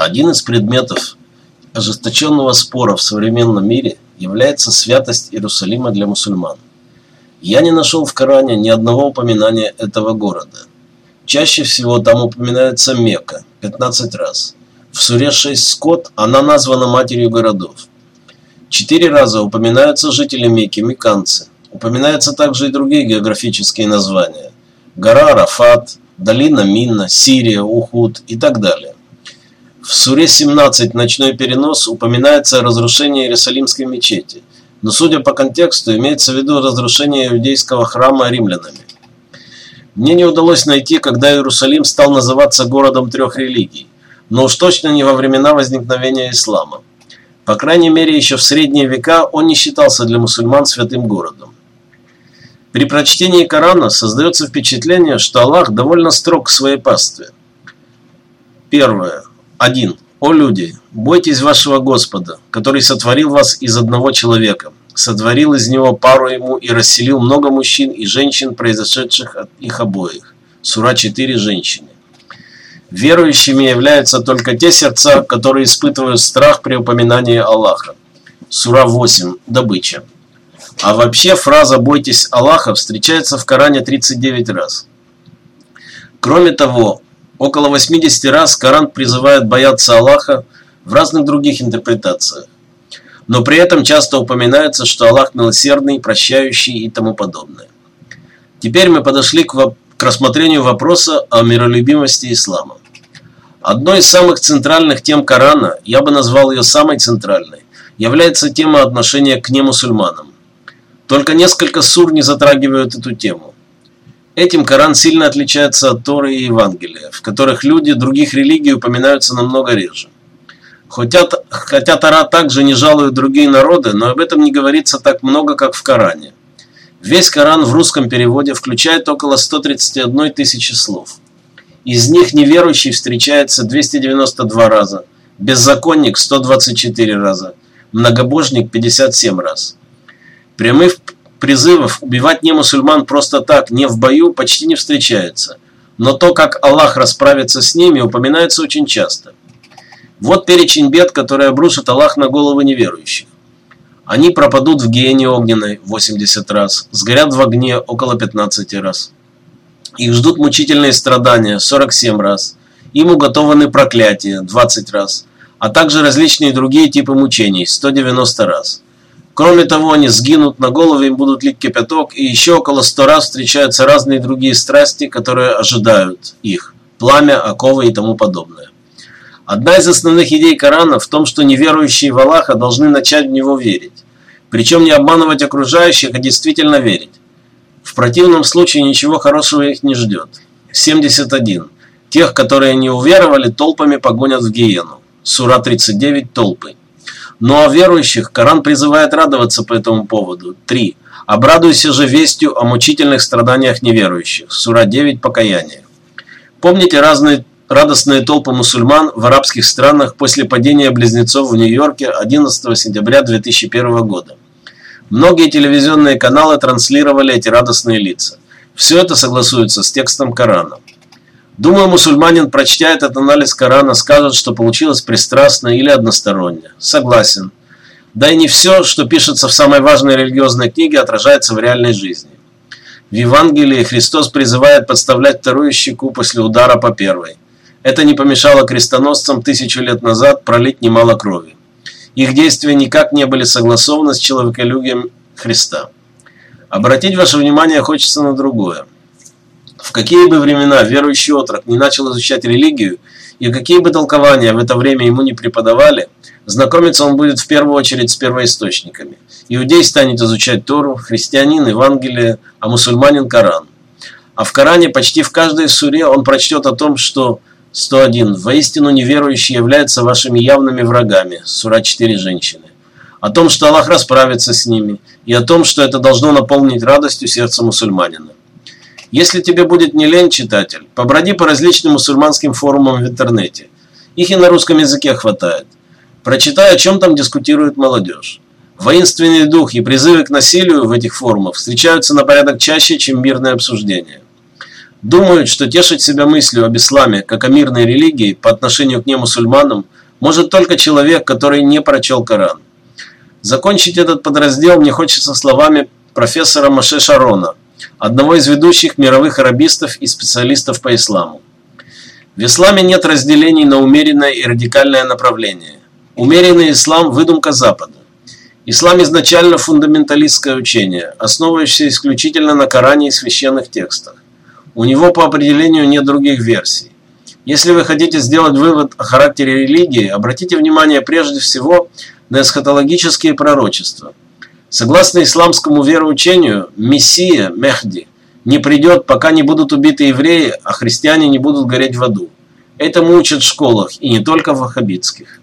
Один из предметов ожесточенного спора в современном мире является святость Иерусалима для мусульман. Я не нашел в Коране ни одного упоминания этого города. Чаще всего там упоминается Мекка 15 раз. В суре 6 Скот она названа матерью городов. Четыре раза упоминаются жители Мекки, меканцы. Упоминаются также и другие географические названия. Гора Арафат, долина Минна, Сирия, Ухуд и так далее. В суре 17 «Ночной перенос» упоминается разрушение Иерусалимской мечети, но судя по контексту имеется в виду разрушение иудейского храма римлянами. Мне не удалось найти, когда Иерусалим стал называться городом трех религий, но уж точно не во времена возникновения ислама. По крайней мере, еще в средние века он не считался для мусульман святым городом. При прочтении Корана создается впечатление, что Аллах довольно строг к своей пастве. Первое. 1. «О люди, бойтесь вашего Господа, который сотворил вас из одного человека, сотворил из него пару ему и расселил много мужчин и женщин, произошедших от их обоих». Сура 4. Женщины. Верующими являются только те сердца, которые испытывают страх при упоминании Аллаха. Сура 8. Добыча. А вообще фраза «бойтесь Аллаха» встречается в Коране 39 раз. Кроме того, Около 80 раз Коран призывает бояться Аллаха в разных других интерпретациях. Но при этом часто упоминается, что Аллах милосердный, прощающий и тому подобное. Теперь мы подошли к, к рассмотрению вопроса о миролюбимости ислама. Одной из самых центральных тем Корана, я бы назвал ее самой центральной, является тема отношения к немусульманам. Только несколько сур не затрагивают эту тему. Этим Коран сильно отличается от Торы и Евангелия, в которых люди других религий упоминаются намного реже. Хотя, хотя Тора также не жалует другие народы, но об этом не говорится так много, как в Коране. Весь Коран в русском переводе включает около 131 тысячи слов. Из них неверующий встречается 292 раза, беззаконник 124 раза, многобожник 57 раз. Прямых призывов убивать не мусульман просто так, не в бою, почти не встречается. Но то, как Аллах расправится с ними, упоминается очень часто. Вот перечень бед, которые обрушит Аллах на головы неверующих. Они пропадут в гиене огненной 80 раз, сгорят в огне около 15 раз. Их ждут мучительные страдания 47 раз. Им уготованы проклятия 20 раз, а также различные другие типы мучений 190 раз. Кроме того, они сгинут на голове, им будут лить кипяток, и еще около сто раз встречаются разные другие страсти, которые ожидают их. Пламя, оковы и тому подобное. Одна из основных идей Корана в том, что неверующие в Аллаха должны начать в Него верить. Причем не обманывать окружающих, а действительно верить. В противном случае ничего хорошего их не ждет. 71. Тех, которые не уверовали, толпами погонят в гиену. Сура 39. Толпы. Но о верующих Коран призывает радоваться по этому поводу. 3. Обрадуйся же вестью о мучительных страданиях неверующих. Сура 9. Покаяние. Помните разные радостные толпы мусульман в арабских странах после падения близнецов в Нью-Йорке 11 сентября 2001 года. Многие телевизионные каналы транслировали эти радостные лица. Все это согласуется с текстом Корана. Думаю, мусульманин, прочтя этот анализ Корана, скажет, что получилось пристрастно или односторонне. Согласен. Да и не все, что пишется в самой важной религиозной книге, отражается в реальной жизни. В Евангелии Христос призывает подставлять вторую щеку после удара по первой. Это не помешало крестоносцам тысячу лет назад пролить немало крови. Их действия никак не были согласованы с человеколюбием Христа. Обратить ваше внимание хочется на другое. В какие бы времена верующий отрок не начал изучать религию, и какие бы толкования в это время ему не преподавали, знакомиться он будет в первую очередь с первоисточниками. Иудей станет изучать Тору, христианин – Евангелие, а мусульманин – Коран. А в Коране почти в каждой суре он прочтет о том, что 101. «Воистину неверующие являются вашими явными врагами» Сура 4 женщины. О том, что Аллах расправится с ними, и о том, что это должно наполнить радостью сердце мусульманина. Если тебе будет не лень, читатель, поброди по различным мусульманским форумам в интернете. Их и на русском языке хватает. Прочитай, о чем там дискутирует молодежь. Воинственный дух и призывы к насилию в этих форумах встречаются на порядок чаще, чем мирное обсуждение. думают, что тешить себя мыслью об исламе, как о мирной религии, по отношению к немусульманам, может только человек, который не прочел Коран. Закончить этот подраздел мне хочется словами профессора Маше Шарона, одного из ведущих мировых арабистов и специалистов по исламу. В исламе нет разделений на умеренное и радикальное направление. Умеренный ислам – выдумка Запада. Ислам изначально фундаменталистское учение, основывающееся исключительно на Коране и священных текстах. У него по определению нет других версий. Если вы хотите сделать вывод о характере религии, обратите внимание прежде всего на эсхатологические пророчества. Согласно исламскому вероучению, Мессия, Мехди, не придет, пока не будут убиты евреи, а христиане не будут гореть в аду. Этому учат в школах, и не только в ваххабитских.